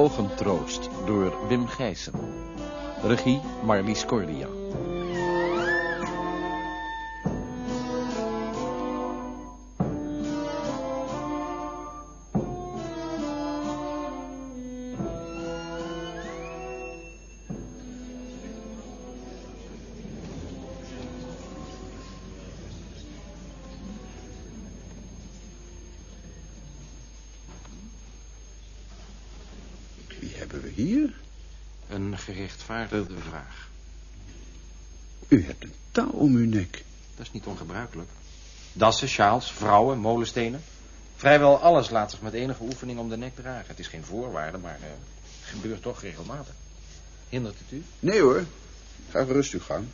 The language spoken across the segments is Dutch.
Ogentroost door Wim Gijssen. Regie Marlies Cordia. Dassen, sjaals, vrouwen, molenstenen. Vrijwel alles laat zich met enige oefening om de nek dragen. Het is geen voorwaarde, maar eh, gebeurt toch regelmatig. Hindert het u? Nee hoor, ga gerust uw gang.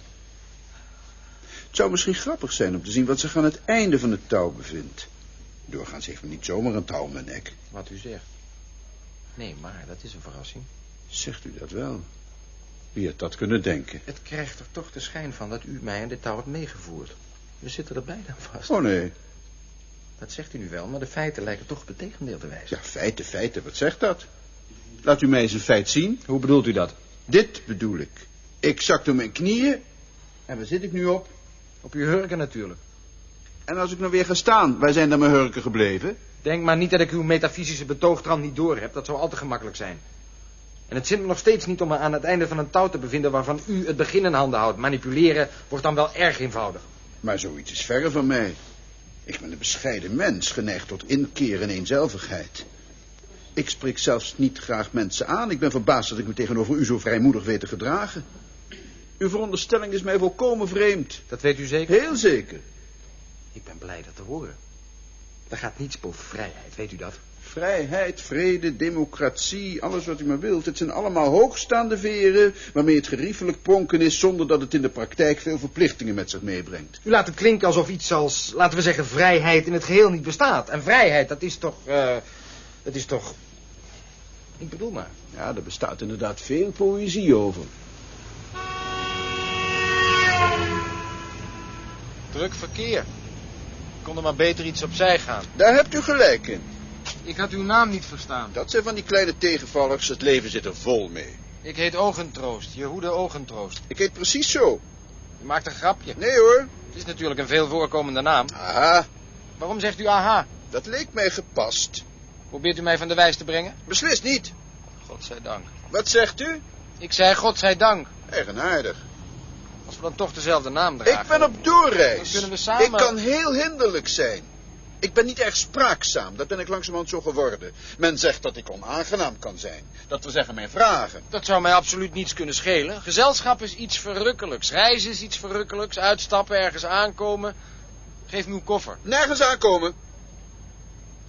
Het zou misschien grappig zijn om te zien wat zich aan het einde van het touw bevindt. Doorgaans heeft men niet zomaar een touw om mijn nek. Wat u zegt. Nee, maar dat is een verrassing. Zegt u dat wel? Wie had dat kunnen denken? Het krijgt er toch de schijn van dat u mij in dit touw hebt meegevoerd. We zitten er beiden aan vast. Oh nee. Dat zegt u nu wel, maar de feiten lijken toch op het tegendeel te wijzen. Ja, feiten, feiten, wat zegt dat? Laat u mij eens een feit zien. Hoe bedoelt u dat? Dit bedoel ik. Ik zak door mijn knieën. En waar zit ik nu op? Op uw hurken natuurlijk. En als ik nou weer ga staan, waar zijn dan mijn hurken gebleven? Denk maar niet dat ik uw metafysische betoogtrand niet door heb. Dat zou al te gemakkelijk zijn. En het zint me nog steeds niet om me aan het einde van een touw te bevinden waarvan u het begin in handen houdt. Manipuleren wordt dan wel erg eenvoudig. Maar zoiets is verre van mij. Ik ben een bescheiden mens, geneigd tot inkeer en eenzelvigheid. Ik spreek zelfs niet graag mensen aan. Ik ben verbaasd dat ik me tegenover u zo vrijmoedig weet te gedragen. Uw veronderstelling is mij volkomen vreemd. Dat weet u zeker? Heel zeker. Ik ben blij dat te horen. Er gaat niets boven vrijheid, weet u dat? Vrijheid, vrede, democratie, alles wat u maar wilt. Het zijn allemaal hoogstaande veren waarmee het geriefelijk pronken is... zonder dat het in de praktijk veel verplichtingen met zich meebrengt. U laat het klinken alsof iets als, laten we zeggen, vrijheid in het geheel niet bestaat. En vrijheid, dat is toch, eh, dat is toch... Ik bedoel maar. Ja, er bestaat inderdaad veel poëzie over. Druk verkeer. Kon er maar beter iets opzij gaan. Daar hebt u gelijk in. Ik had uw naam niet verstaan. Dat zijn van die kleine tegenvallers. Het leven zit er vol mee. Ik heet Ogentroost, Jehoede Ogentroost. Ik heet precies zo. U maakt een grapje. Nee hoor. Het is natuurlijk een veel voorkomende naam. Aha, Waarom zegt u aha? dat leek mij gepast. Probeert u mij van de wijs te brengen? Beslist niet. Godzijdank. Wat zegt u? Ik zei godzijdank. Eigenaardig. Als we dan toch dezelfde naam dragen. Ik ben op doorreis. Dan kunnen we samen- Ik kan heel hinderlijk zijn. Ik ben niet erg spraakzaam, dat ben ik langzamerhand zo geworden. Men zegt dat ik onaangenaam kan zijn. Dat wil zeggen mijn vragen. Dat zou mij absoluut niets kunnen schelen. Gezelschap is iets verrukkelijks. Reizen is iets verrukkelijks. Uitstappen, ergens aankomen. Geef me uw koffer. Nergens aankomen.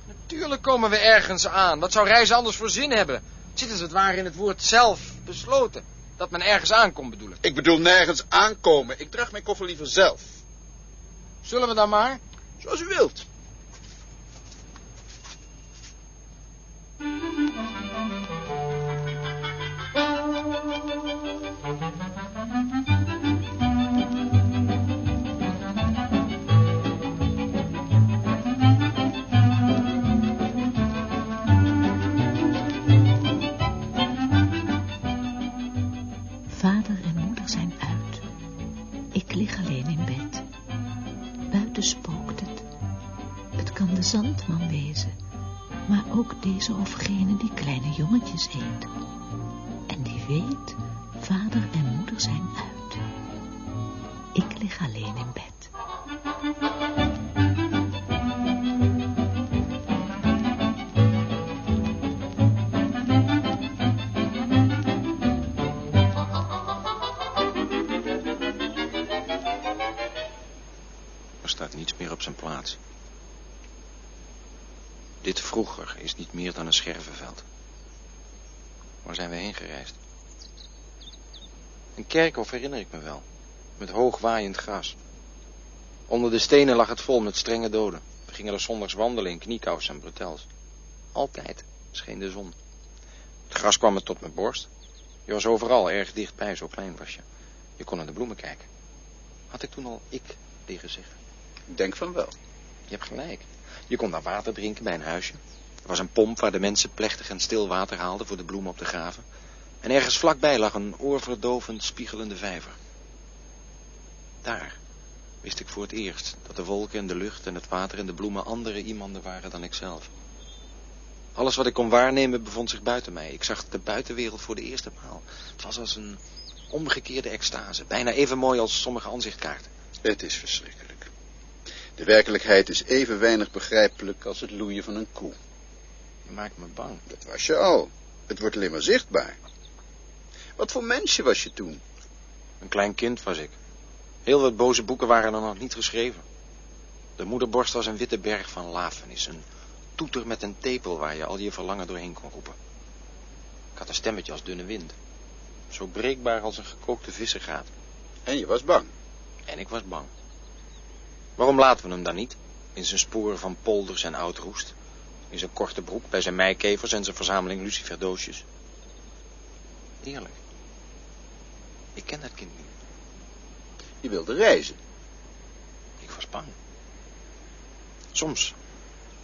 Natuurlijk komen we ergens aan. Wat zou reizen anders voor zin hebben? Het zit als het ware in het woord zelf besloten. Dat men ergens aankomt bedoel ik. Ik bedoel nergens aankomen. Ik draag mijn koffer liever zelf. Zullen we dan maar? Zoals u wilt. Vader en moeder zijn uit. Ik lig alleen in bed. Buiten spookt het. Het kan de zandman wezen, maar ook deze of gene die kleine jongetjes eet. En die weet, vader en moeder zijn uit. Ik lig alleen in bed. Vroeger is niet meer dan een schervenveld. Waar zijn we heen gereisd? Een kerkhof herinner ik me wel, met hoog waaiend gras. Onder de stenen lag het vol met strenge doden. We gingen er zondags wandelen in kniekous en bretels. Altijd scheen de zon. Het gras kwam me tot mijn borst. Je was overal erg dichtbij, zo klein was je. Je kon naar de bloemen kijken. Had ik toen al ik tegen zeggen? Ik denk van wel. Je hebt gelijk. Je kon daar water drinken bij een huisje. Er was een pomp waar de mensen plechtig en stil water haalden voor de bloemen op de graven. En ergens vlakbij lag een oorverdovend spiegelende vijver. Daar wist ik voor het eerst dat de wolken en de lucht en het water en de bloemen andere iemanden waren dan ikzelf. Alles wat ik kon waarnemen bevond zich buiten mij. Ik zag de buitenwereld voor de eerste maal. Het was als een omgekeerde extase, bijna even mooi als sommige aanzichtkaarten. Het is verschrikkelijk. De werkelijkheid is even weinig begrijpelijk als het loeien van een koe. Je maakt me bang. Dat was je al. Het wordt alleen maar zichtbaar. Wat voor mensje was je toen? Een klein kind was ik. Heel wat boze boeken waren er nog niet geschreven. De moederborst was een witte berg van lafenis, een toeter met een tepel waar je al je verlangen doorheen kon roepen. Ik had een stemmetje als dunne wind. Zo breekbaar als een gekookte vissengraat. En je was bang. En ik was bang. Waarom laten we hem dan niet? In zijn sporen van polders en oud roest. In zijn korte broek, bij zijn meikevers en zijn verzameling luciferdoosjes. Eerlijk. Ik ken dat kind niet. Je wilde reizen. Ik was bang. Soms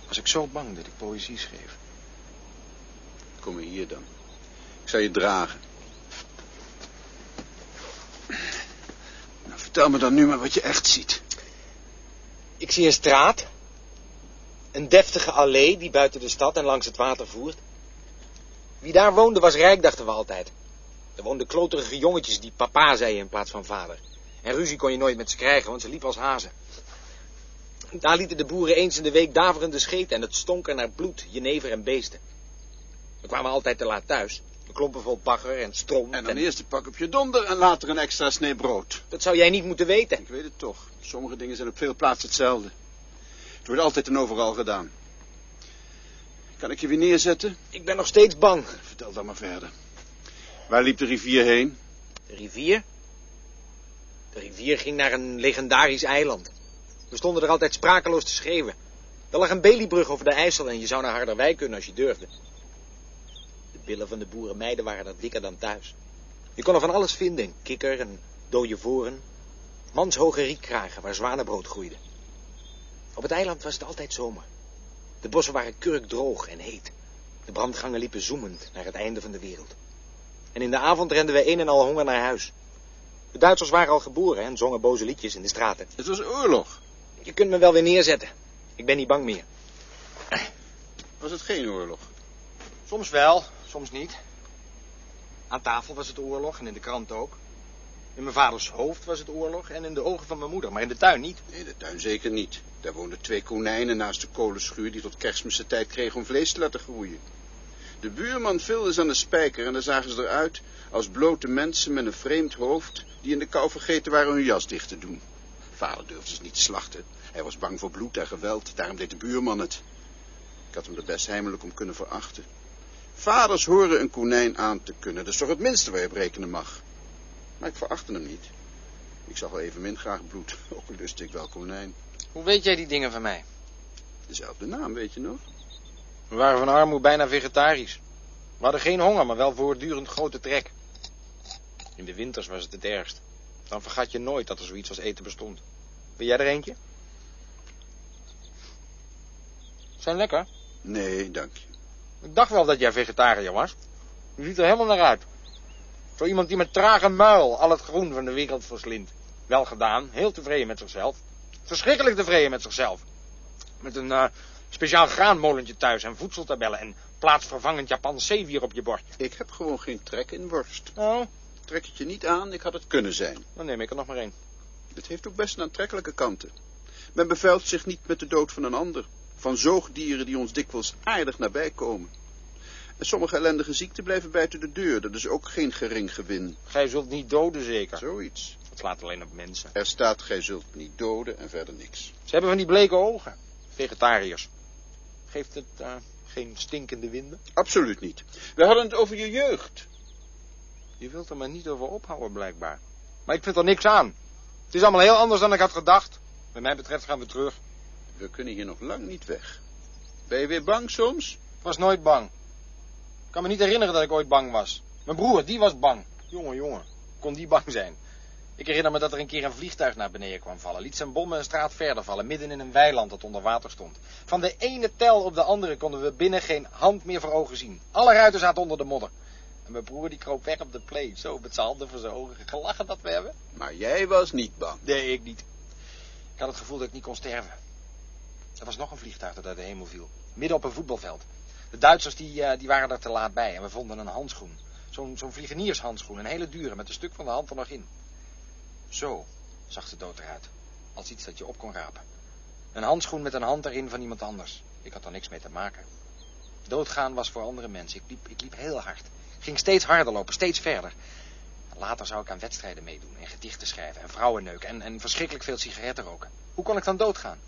was ik zo bang dat ik poëzie schreef. Kom maar hier dan. Ik zal je dragen. Nou, vertel me dan nu maar wat je echt ziet. Ik zie een straat. Een deftige allee die buiten de stad en langs het water voert. Wie daar woonde was rijk, dachten we altijd. Er woonden kloterige jongetjes die papa zeiden in plaats van vader. En ruzie kon je nooit met ze krijgen, want ze liepen als hazen. Daar lieten de boeren eens in de week daverende scheten en het stonk er naar bloed, jenever en beesten. We kwamen altijd te laat thuis. Klompen vol bagger en strom. En dan eerst een pak op je donder en later een extra snee brood. Dat zou jij niet moeten weten. Ik weet het toch. Sommige dingen zijn op veel plaatsen hetzelfde. Het wordt altijd en overal gedaan. Kan ik je weer neerzetten? Ik ben nog steeds bang. Vertel dan maar verder. Waar liep de rivier heen? De rivier? De rivier ging naar een legendarisch eiland. We stonden er altijd sprakeloos te schreeuwen. Er lag een beliebrug over de IJssel en je zou naar Harderwijk kunnen als je durfde. De billen van de boerenmeiden waren er dikker dan thuis. Je kon er van alles vinden. Een kikker, een dode voren. Manshoge rietkragen waar zwanenbrood groeide. Op het eiland was het altijd zomer. De bossen waren kurkdroog en heet. De brandgangen liepen zoemend naar het einde van de wereld. En in de avond renden we een en al honger naar huis. De Duitsers waren al geboren en zongen boze liedjes in de straten. Het was oorlog. Je kunt me wel weer neerzetten. Ik ben niet bang meer. Was het geen oorlog? Soms wel, soms niet. Aan tafel was het oorlog en in de krant ook. In mijn vaders hoofd was het oorlog en in de ogen van mijn moeder, maar in de tuin niet. Nee, de tuin zeker niet. Daar woonden twee konijnen naast de kolenschuur die tot kerstmis de tijd kregen om vlees te laten groeien. De buurman vulde ze aan de spijker en dan zagen ze eruit als blote mensen met een vreemd hoofd die in de kou vergeten waren hun jas dicht te doen. Vader durfde ze niet slachten. Hij was bang voor bloed en geweld, daarom deed de buurman het. Ik had hem er best heimelijk om kunnen verachten. Vaders horen een konijn aan te kunnen, dat is toch het minste waar je op rekenen mag. Maar ik verachtte hem niet. Ik zag wel evenmin graag bloed, ook al lustte ik wel konijn. Hoe weet jij die dingen van mij? Dezelfde naam, weet je nog? We waren van armoede bijna vegetarisch. We hadden geen honger, maar wel voortdurend grote trek. In de winters was het het ergst. Dan vergat je nooit dat er zoiets als eten bestond. Wil jij er eentje? Zijn lekker? Nee, dank je. Ik dacht wel dat jij vegetariër was. Je ziet er helemaal naar uit. Zo iemand die met trage muil al het groen van de wereld verslindt. Wel gedaan, heel tevreden met zichzelf. Verschrikkelijk tevreden met zichzelf. Met een uh, speciaal graanmolentje thuis en voedseltabellen en plaatsvervangend Japans zeewier op je bord. Ik heb gewoon geen trek in worst. Nou, Trek het je niet aan, ik had het kunnen zijn. dan neem ik er nog maar één. Het heeft ook best een aantrekkelijke kanten. Men bevuilt zich niet met de dood van een ander. Van zoogdieren die ons dikwijls aardig nabij komen. En sommige ellendige ziekten blijven buiten de deur. Dat is ook geen gering gewin. Gij zult niet doden zeker. Zoiets. Het slaat alleen op mensen. Er staat, gij zult niet doden en verder niks. Ze hebben van die bleke ogen. Vegetariërs. Geeft het eh, geen stinkende winden? Absoluut niet. We hadden het over je jeugd. Je wilt er maar niet over ophouden, blijkbaar. Maar ik vind er niks aan. Het is allemaal heel anders dan ik had gedacht. Wat mij betreft gaan we terug. We kunnen hier nog lang niet weg. Ben je weer bang soms? Ik was nooit bang. Ik kan me niet herinneren dat ik ooit bang was. Mijn broer, die was bang. Jongen, jongen. Kon die bang zijn. Ik herinner me dat er een keer een vliegtuig naar beneden kwam vallen. Liet zijn bommen een straat verder vallen, midden in een weiland dat onder water stond. Van de ene tel op de andere konden we binnen geen hand meer voor ogen zien. Alle ruiten zaten onder de modder. En mijn broer die kroop weg op de play, zo met zijn handen voor zijn ogen. Gelachen dat we hebben. Maar jij was niet bang. Nee, ik niet. Ik had het gevoel dat ik niet kon sterven. Er was nog een vliegtuig dat uit de hemel viel. Midden op een voetbalveld. De Duitsers die, eh, die waren er te laat bij en we vonden een handschoen. Zo'n vliegeniershandschoen, een hele dure, met een stuk van de hand er nog in. Zo zag de dood eruit. Als iets dat je op kon rapen. Een handschoen met een hand erin van iemand anders. Ik had er niks mee te maken. Doodgaan was voor andere mensen. Ik liep, ik liep heel hard. Ging steeds harder lopen, steeds verder. Later zou ik aan wedstrijden meedoen en gedichten schrijven en vrouwen neuken en, en verschrikkelijk veel sigaretten roken. Hoe kon ik dan doodgaan?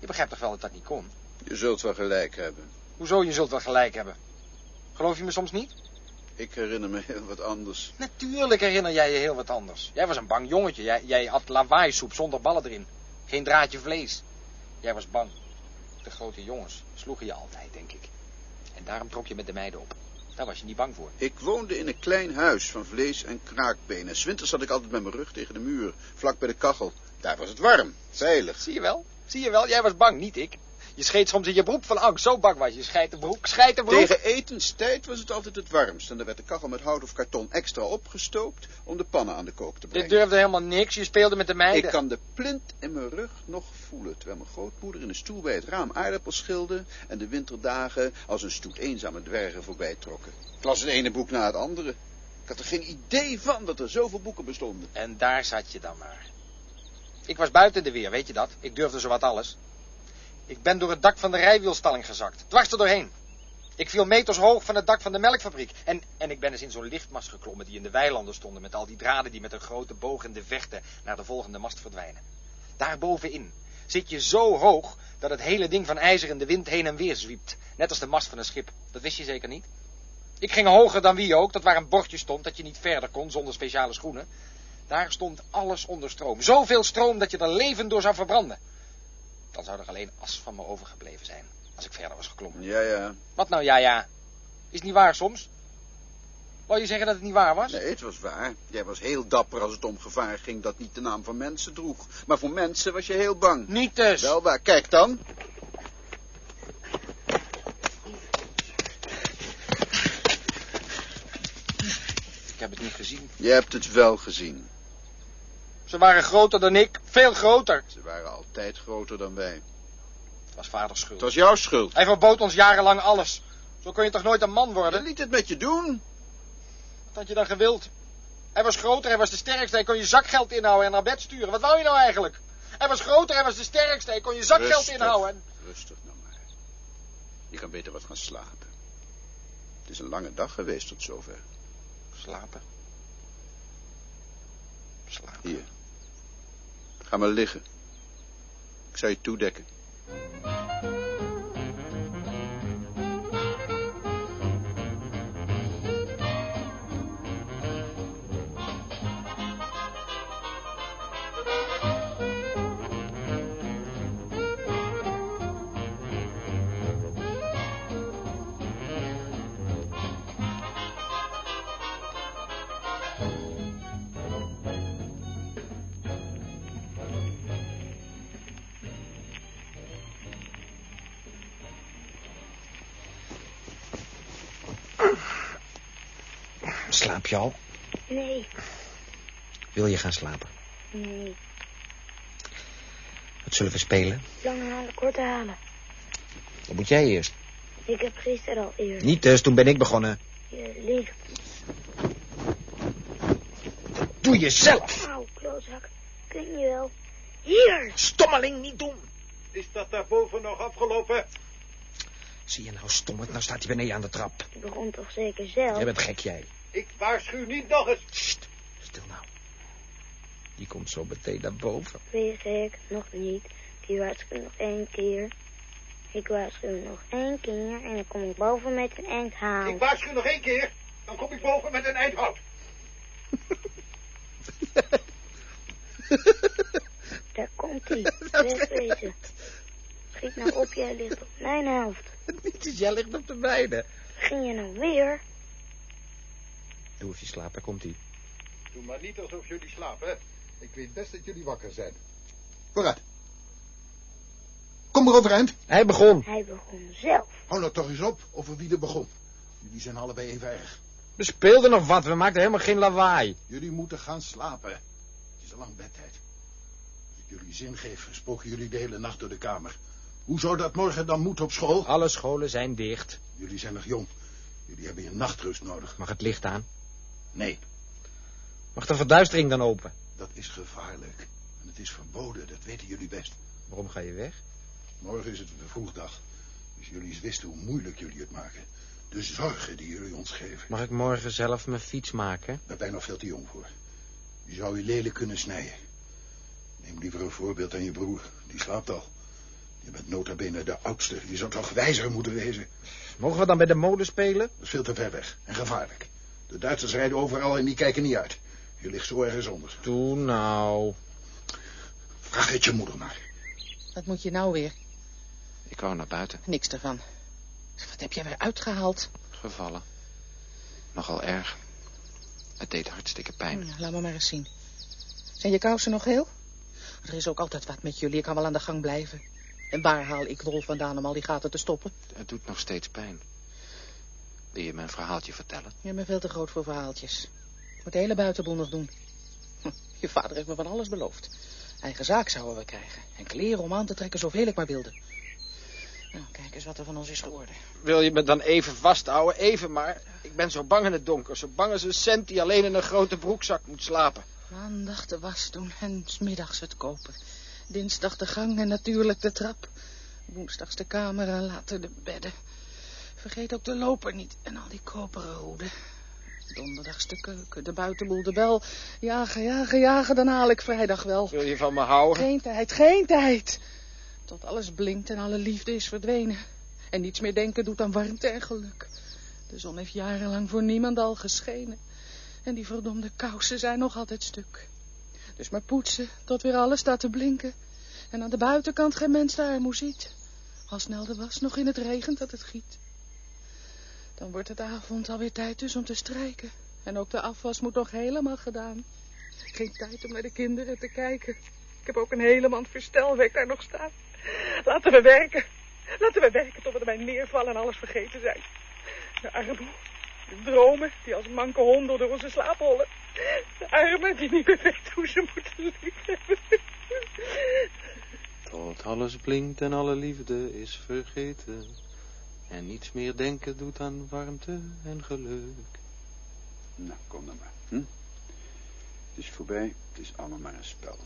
Je begrijpt toch wel dat dat niet kon? Je zult wel gelijk hebben. Hoezo, je zult wel gelijk hebben. Geloof je me soms niet? Ik herinner me heel wat anders. Natuurlijk herinner jij je heel wat anders. Jij was een bang jongetje. Jij, jij had lawaaisoep zonder ballen erin. Geen draadje vlees. Jij was bang. De grote jongens sloegen je altijd, denk ik. En daarom trok je met de meiden op. Daar was je niet bang voor. Ik woonde in een klein huis van vlees en kraakbenen. Zwinters zat ik altijd met mijn rug tegen de muur, vlak bij de kachel. Daar was het warm, veilig. Zie je wel? Zie je wel? Jij was bang, niet ik. Je scheet soms in je broek van angst. Zo bang was je. Schijt de broek, schijt de broek. Tegen etenstijd was het altijd het warmst. En dan werd de kachel met hout of karton extra opgestookt om de pannen aan de kook te Je brengen. durfde helemaal niks. Je speelde met de meiden. Ik kan de plint in mijn rug nog voelen, terwijl mijn grootmoeder in een stoel bij het raam aardappels schilde en de winterdagen als een stoet eenzame dwergen voorbij trokken. Ik las het ene boek na het andere. Ik had er geen idee van dat er zoveel boeken bestonden. En daar zat je dan maar. Ik was buiten de weer, weet je dat? Ik durfde zowat alles. Ik ben door het dak van de rijwielstalling gezakt. Dwars doorheen. Ik viel meters hoog van het dak van de melkfabriek. En, en ik ben eens in zo'n lichtmast geklommen die in de weilanden stonden... met al die draden die met een grote boog in de vechten naar de volgende mast verdwijnen. Daar bovenin zit je zo hoog dat het hele ding van ijzer in de wind heen en weer zwiept. Net als de mast van een schip. Dat wist je zeker niet? Ik ging hoger dan wie ook, dat waar een bordje stond dat je niet verder kon zonder speciale schoenen. Daar stond alles onder stroom. Zoveel stroom dat je er levend door zou verbranden. Dan zou er alleen as van me overgebleven zijn, als ik verder was geklommen. Ja, ja. Wat nou, ja, ja? Is het niet waar soms? Wou je zeggen dat het niet waar was? Nee, het was waar. Jij was heel dapper als het om gevaar ging dat niet de naam van mensen droeg. Maar voor mensen was je heel bang. Niet dus. Wel waar. Kijk dan. Ik heb het niet gezien. Je hebt het wel gezien. Ze waren groter dan ik, veel groter. Ze waren altijd groter dan wij. Het was vaders schuld. Het was jouw schuld. Hij verbood ons jarenlang alles. Zo kun je toch nooit een man worden? liet het met je doen. Wat had je dan gewild? Hij was groter, hij was de sterkste, hij kon je zakgeld inhouden en naar bed sturen. Wat wou je nou eigenlijk? Hij was groter, hij was de sterkste, hij kon je zakgeld Rustig. inhouden. en- Rustig nou maar. Je kan beter wat gaan slapen. Het is een lange dag geweest tot zover. Slapen. Slapen. Hier. Ga maar liggen. Ik zal je toedekken. Je al? Nee, Wil je gaan slapen? nee. Wat zullen we spelen? Lange halen, korte halen. Wat moet jij eerst? Ik heb gisteren al eerst. Niet dus, toen ben ik begonnen. Je ligt. Doe jezelf! Auw, klootzak. Kun je wel. Hier! Stommeling, niet doen! Is dat daarboven nog afgelopen? Zie je nou, stommerd, nou staat hij beneden aan de trap. Je begon toch zeker zelf? Jij bent gek, jij. Ik waarschuw niet nog eens. Sst, stil nou. Die komt zo meteen naar boven. Wist ik nog niet. Die waarschuw nog één keer. Ik waarschuw nog één keer en dan kom ik boven met een eind haal. Ik waarschuw nog één keer. Dan kom ik boven met een eindhout. Daar komt hij. Wegwezen. Schiet nou op, jij ligt op mijn helft. Niet eens, jij ligt op de mijne. Ging je nou weer? Doe even slapen, komt hij. Doe maar niet alsof jullie slapen. Ik weet best dat jullie wakker zijn. Vooruit. Kom maar overeind. Hij begon. Hij begon zelf. Hou nou toch eens op over wie er begon. Jullie zijn allebei even erg. We speelden nog wat. We maakten helemaal geen lawaai. Jullie moeten gaan slapen. Het is al lang bedtijd. Als ik jullie zin geef, spoken jullie de hele nacht door de kamer. Hoe zou dat morgen dan moeten op school? Alle scholen zijn dicht. Jullie zijn nog jong. Jullie hebben je nachtrust nodig. Mag het licht aan? Nee, Mag de verduistering dan open? dat is gevaarlijk. En het is verboden, dat weten jullie best. Waarom ga je weg? Morgen is het een vroegdag. Dus jullie eens wisten hoe moeilijk jullie het maken. De zorgen die jullie ons geven. Mag ik morgen zelf mijn fiets maken? Daar ben je nog veel te jong voor. Je zou je lelijk kunnen snijden. Neem liever een voorbeeld aan je broer. Die slaapt al. Je bent nota bene de oudste. Je zou toch wijzer moeten wezen. Mogen we dan bij de molen spelen? Dat is veel te ver weg en gevaarlijk. De Duitsers rijden overal en die kijken niet uit. Je ligt zo ergens onder. Doe nou. Vraag het je moeder maar. Wat moet je nou weer? Ik wou naar buiten. Niks ervan. Wat heb jij weer uitgehaald? Gevallen. Nogal erg. Het deed hartstikke pijn. Hm, laat me maar eens zien. Zijn je kousen nog heel? Er is ook altijd wat met jullie. Ik kan wel aan de gang blijven. En waar haal ik rol vandaan om al die gaten te stoppen? Het doet nog steeds pijn. Wil je me een verhaaltje vertellen? Je bent veel te groot voor verhaaltjes. Ik moet de hele buitenboel nog doen. Hm, je vader heeft me van alles beloofd. Eigen zaak zouden we krijgen. En kleren om aan te trekken zoveel ik maar wilde. Nou, kijk eens wat er van ons is geworden. Wil je me dan even vasthouden? Even maar. Ik ben zo bang in het donker. Zo bang als een cent die alleen in een grote broekzak moet slapen. Maandag de was doen en 's middags het kopen. Dinsdag de gang en natuurlijk de trap. Woensdags de kamer en later de bedden. Vergeet ook de loper niet en al die koperen hoeden. Donderdags de keuken, de buitenboel, de bel. Jagen, jagen, jagen, dan haal ik vrijdag wel. Wil je van me houden? Geen tijd, geen tijd. Tot alles blinkt en alle liefde is verdwenen. En niets meer denken doet aan warmte en geluk. De zon heeft jarenlang voor niemand al geschenen. En die verdomde kousen zijn nog altijd stuk. Dus maar poetsen tot weer alles staat te blinken. En aan de buitenkant geen mens de armoe ziet. Al snel de was nog in het regent dat het giet. Dan wordt het avond alweer tijd dus om te strijken. En ook de afwas moet nog helemaal gedaan. Geen tijd om naar de kinderen te kijken. Ik heb ook een hele mand verstelwerk daar nog staan. Laten we werken. Laten we werken tot we erbij neervallen en alles vergeten zijn. De armoe, de dromen die als manke honden door onze slaap hollen. De armen die niet meer weten hoe ze moeten liefhebben. Tot alles blinkt en alle liefde is vergeten. En niets meer denken doet aan warmte en geluk. Nou, kom dan maar. Hm? Het is voorbij, het is allemaal maar een spel.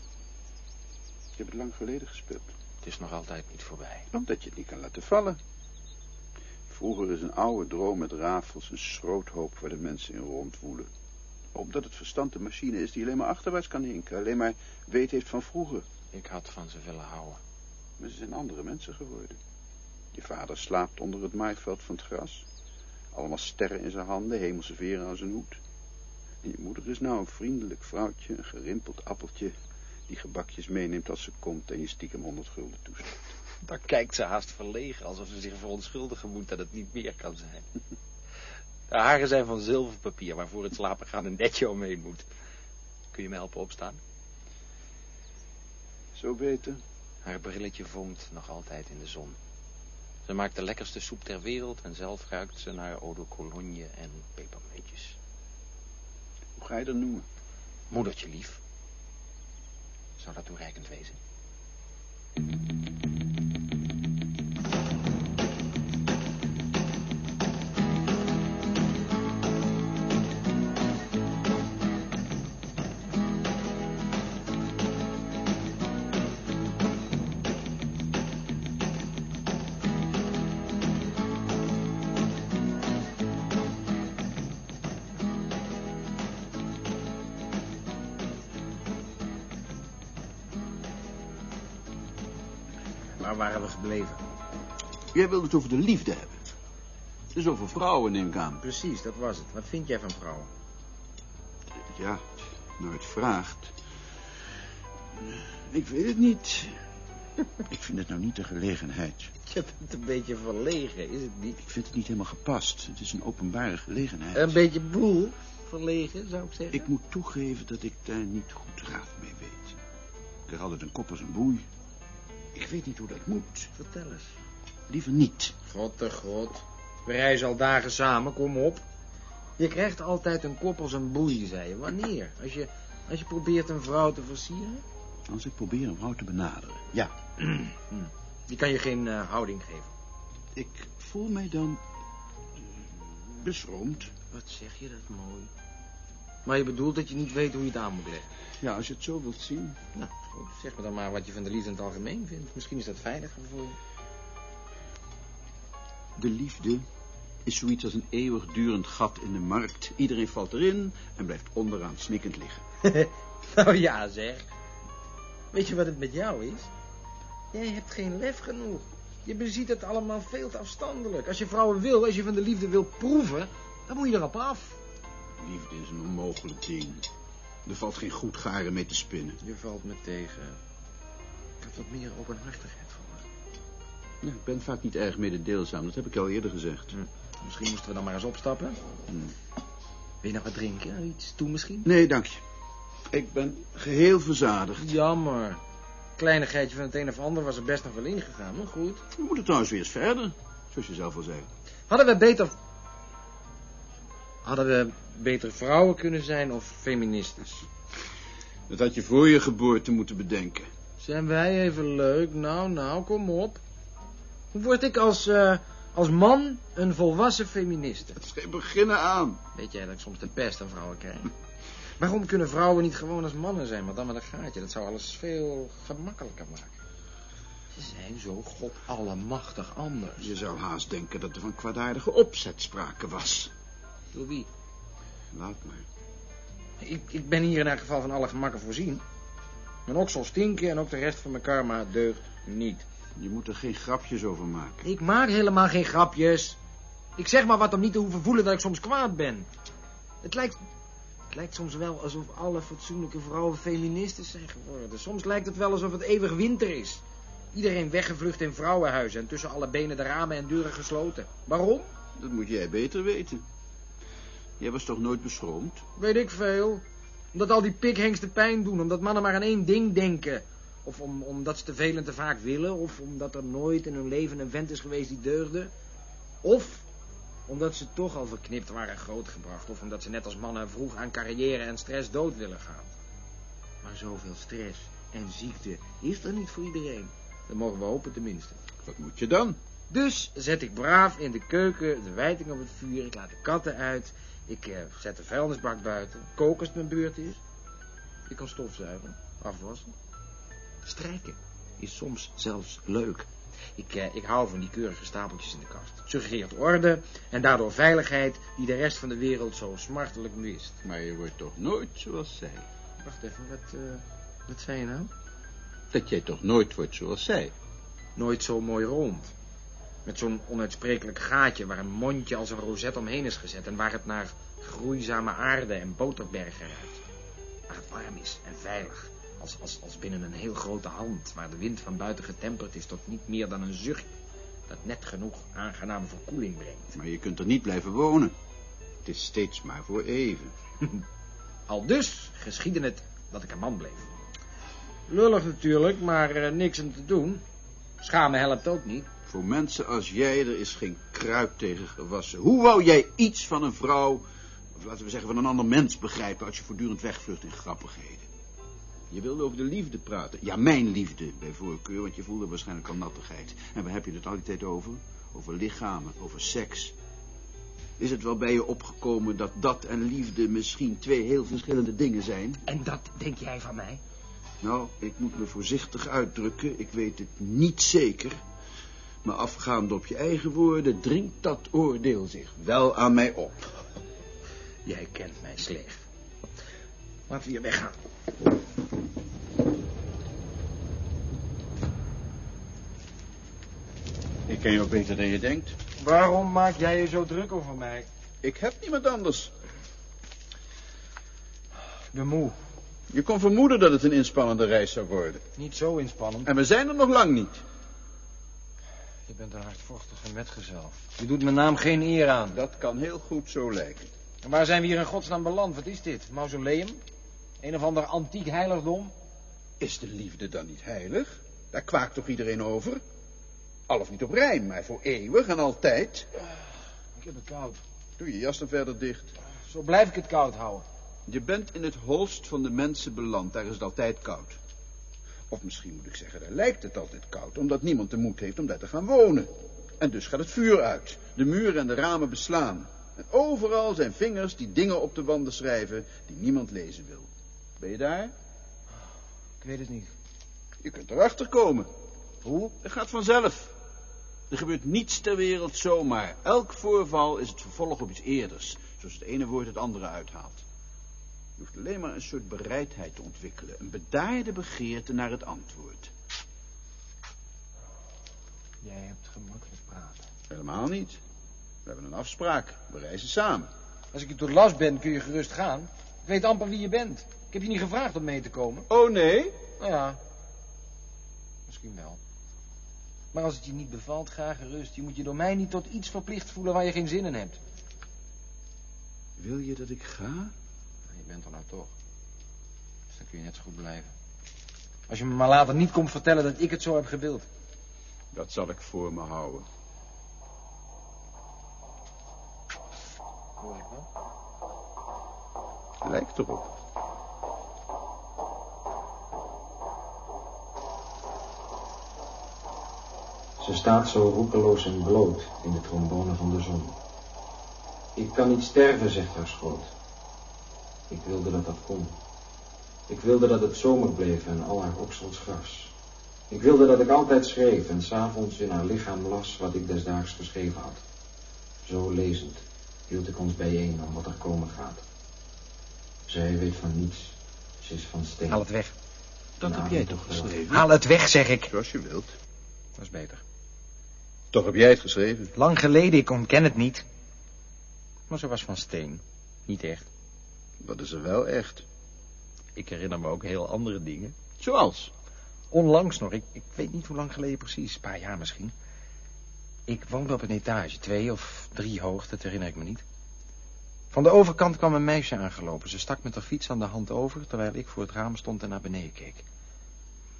Ik heb het lang geleden gespeeld. Het is nog altijd niet voorbij. Omdat je het niet kan laten vallen. Vroeger is een oude droom met rafels een schroothoop waar de mensen in rondwoelen. Omdat het verstand de machine is die alleen maar achterwaarts kan hinken. Alleen maar weet heeft van vroeger. Ik had van ze willen houden. Maar ze zijn andere mensen geworden. Je vader slaapt onder het maaiveld van het gras. Allemaal sterren in zijn handen, hemelse veren aan zijn hoed. En je moeder is nou een vriendelijk vrouwtje, een gerimpeld appeltje... die gebakjes meeneemt als ze komt en je stiekem honderd gulden toestaat. Dan kijkt ze haast verlegen, alsof ze zich verontschuldigen moet dat het niet meer kan zijn. De haren zijn van zilverpapier, waarvoor het slapen gaan een netje omheen moet. Kun je me helpen opstaan? Zo beter. Haar brilletje vomt nog altijd in de zon. Ze maakt de lekkerste soep ter wereld en zelf ruikt ze naar eau de cologne en pepermuntjes. Hoe ga je dat noemen? Moedertje lief. Zou dat toereikend wezen? Waar waren we gebleven? Jij wilde het over de liefde hebben. Dus over vrouwen, neem ik aan. Precies, dat was het. Wat vind jij van vrouwen? Ja, het vraagt. Ik weet het niet. Ik vind het nou niet de gelegenheid. Je bent een beetje verlegen, is het niet? Ik vind het niet helemaal gepast. Het is een openbare gelegenheid. Een beetje boel? verlegen, zou ik zeggen. Ik moet toegeven dat ik daar niet goed raad mee weet. Ik krijg altijd een kop als een boei. Ik weet niet hoe dat moet. Vertel eens. Liever niet. God de god. We reizen al dagen samen, kom op. Je krijgt altijd een kop als een boei, zei je. Wanneer? Als je, als je probeert een vrouw te versieren? Als ik probeer een vrouw te benaderen. Ja, Die kan je geen eh, houding geven. ik voel mij dan beschroomd. Wat zeg je, dat is mooi. Maar je bedoelt dat je niet weet hoe je het aan moet leggen. Ja, als je het zo wilt zien. Nou, goed, zeg me dan maar wat je van de liefde in het algemeen vindt. Misschien is dat veiliger voor je. De liefde is zoiets als een eeuwigdurend gat in de markt. Iedereen valt erin en blijft onderaan snikkend liggen. nou ja, zeg. Weet je wat het met jou is? Jij hebt geen lef genoeg. Je beziet het allemaal veel te afstandelijk. Als je vrouwen wil, als je van de liefde wil proeven, dan moet je erop af. Liefde is een onmogelijk ding. Er valt geen goed garen mee te spinnen. Je valt me tegen. Ik heb wat meer openhartigheid voor me. Ja, ik ben vaak niet erg mededeelzaam, dat heb ik al eerder gezegd. Hm. Misschien moesten we dan maar eens opstappen. Hm. Wil je nog wat drinken? Iets toe misschien? Nee, dank je. Ik ben geheel verzadigd. Jammer. Kleinigheidje van het een of ander was er best nog wel ingegaan, maar goed. We moeten trouwens weer eens verder, zoals je zelf al zei. Hadden we beter... Hadden we beter vrouwen kunnen zijn of feministes? Dat had je voor je geboorte moeten bedenken. Zijn wij even leuk? Nou, nou, kom op. Hoe word ik als, eh, als man een volwassen feministe? Het is geen beginnen aan. Weet jij dat ik soms de pest aan vrouwen krijg? Waarom kunnen vrouwen niet gewoon als mannen zijn, maar dan met een gaatje? Dat zou alles veel gemakkelijker maken. Ze zijn zo god allemachtig anders. Je zou haast denken dat er van kwaadaardige opzet sprake was. Door wie? Laat maar. Ik, ik ben hier in elk geval van alle gemakken voorzien. Mijn oksel stinken en ook de rest van mijn karma deugt niet. Je moet er geen grapjes over maken. Ik maak helemaal geen grapjes. Ik zeg maar wat om niet te hoeven voelen dat ik soms kwaad ben. Het lijkt, het lijkt soms wel alsof alle fatsoenlijke vrouwen feministen zijn geworden. Soms lijkt het wel alsof het eeuwig winter is. Iedereen weggevlucht in vrouwenhuizen en tussen alle benen de ramen en deuren gesloten. Waarom? Dat moet jij beter weten. Jij was toch nooit beschroomd? Weet ik veel. Omdat al die pikhengsten pijn doen, omdat mannen maar aan één ding denken. Of om, omdat ze te veel en te vaak willen, of omdat er nooit in hun leven een vent is geweest die deugde. Of omdat ze toch al verknipt waren grootgebracht, of omdat ze net als mannen vroeg aan carrière en stress dood willen gaan. Maar zoveel stress en ziekte is er niet voor iedereen. Dat mogen we hopen tenminste. Wat moet je dan? Dus zet ik braaf in de keuken de wijting op het vuur. Ik laat de katten uit. Ik eh, zet de vuilnisbak buiten. Koken als het mijn beurt is. Ik kan stofzuigen, afwassen. Strijken is soms zelfs leuk. Ik, eh, ik hou van die keurige stapeltjes in de kast. Suggereert orde en daardoor veiligheid die de rest van de wereld zo smartelijk mist. Maar je wordt toch nooit zoals zij. Wacht even, wat, eh, wat zei je nou? Dat jij toch nooit wordt zoals zij. Nooit zo mooi rond. Met zo'n onuitsprekelijk gaatje waar een mondje als een rozet omheen is gezet... en waar het naar groeizame aarde en boterbergen ruikt. Waar het warm is en veilig. Als, als, als binnen een heel grote hand... waar de wind van buiten getemperd is tot niet meer dan een zuchtje... dat net genoeg aangename verkoeling brengt. Maar je kunt er niet blijven wonen. Het is steeds maar voor even. Al dus geschiedde het dat ik een man bleef. Lullig natuurlijk, maar eh, niks aan te doen. Schamen helpt ook niet. Voor mensen als jij, er is geen kruid tegen gewassen. Hoe wou jij iets van een vrouw, of laten we zeggen van een ander mens begrijpen... als je voortdurend wegvlucht in grappigheden? Je wilde over de liefde praten. Ja, mijn liefde, bij voorkeur, want je voelde waarschijnlijk al nattigheid. En waar heb je het altijd over? Over lichamen, over seks. Is het wel bij je opgekomen dat dat en liefde misschien twee heel verschillende dingen zijn? En dat denk jij van mij? Nou, ik moet me voorzichtig uitdrukken. Ik weet het niet zeker. Maar afgaand op je eigen woorden dringt dat oordeel zich wel aan mij op. Jij kent mij slecht. Laten we hier weggaan. Ik ken je ook beter dan je denkt. Waarom maak jij je zo druk over mij? Ik heb niemand anders. Ik ben moe. Je kon vermoeden dat het een inspannende reis zou worden. Niet zo inspannend. En we zijn er nog lang niet. Je bent een hardvochtige metgezel. Je doet mijn naam geen eer aan. Dat kan heel goed zo lijken. En waar zijn we hier in godsnaam beland? Wat is dit? Mausoleum? Een of ander antiek heiligdom? Is de liefde dan niet heilig? Daar kwaakt toch iedereen over? Al of niet op rijm, maar voor eeuwig en altijd. Ik heb het koud. Doe je jas dan verder dicht. Zo blijf ik het koud houden. Je bent in het holst van de mensen beland, daar is het altijd koud. Of misschien moet ik zeggen, daar lijkt het altijd koud, omdat niemand de moed heeft om daar te gaan wonen. En dus gaat het vuur uit, de muren en de ramen beslaan. En overal zijn vingers die dingen op de wanden schrijven die niemand lezen wil. Ben je daar? Ik weet het niet. Je kunt erachter komen. Hoe? Het gaat vanzelf. Er gebeurt niets ter wereld zomaar. Elk voorval is het vervolg op iets eerders, zoals het ene woord het andere uithaalt. Je hoeft alleen maar een soort bereidheid te ontwikkelen, een bedaarde begeerte naar het antwoord. Jij hebt gemakkelijk praten. Helemaal niet. We hebben een afspraak. We reizen samen. Als ik je tot last ben, kun je gerust gaan. Ik weet amper wie je bent. Ik heb je niet gevraagd om mee te komen. Oh nee? Nou ja, misschien wel. Maar als het je niet bevalt, ga gerust. Je moet je door mij niet tot iets verplicht voelen waar je geen zin in hebt. Wil je dat ik ga? Je bent er nou toch. Dus dan kun je net zo goed blijven. Als je me maar later niet komt vertellen dat ik het zo heb gewild. Dat zal ik voor me houden. Hoor ik wel? Lijkt erop. Ze staat zo roekeloos en bloot in de trombone van de zon. Ik kan niet sterven, zegt haar schoot. Ik wilde dat dat kon. Ik wilde dat het zomer bleef en al haar oksels gras. Ik wilde dat ik altijd schreef en s'avonds in haar lichaam las wat ik desdaags geschreven had. Zo lezend hield ik ons bijeen om wat er komen gaat. Zij weet van niets. Ze is van steen. Haal het weg. Dat Nou, heb jij toch geschreven? Haal het weg, zeg ik. Zoals je wilt. Dat is beter. Toch heb jij het geschreven? Lang geleden, ik ontken het niet. Maar ze was van steen. Niet echt. Dat is er wel echt. Ik herinner me ook heel andere dingen. Zoals? Onlangs nog, ik, ik weet niet hoe lang geleden precies, een paar jaar misschien. Ik woonde op een etage, twee of drie hoog, dat herinner ik me niet. Van de overkant kwam een meisje aangelopen. Ze stak met haar fiets aan de hand over, terwijl ik voor het raam stond en naar beneden keek.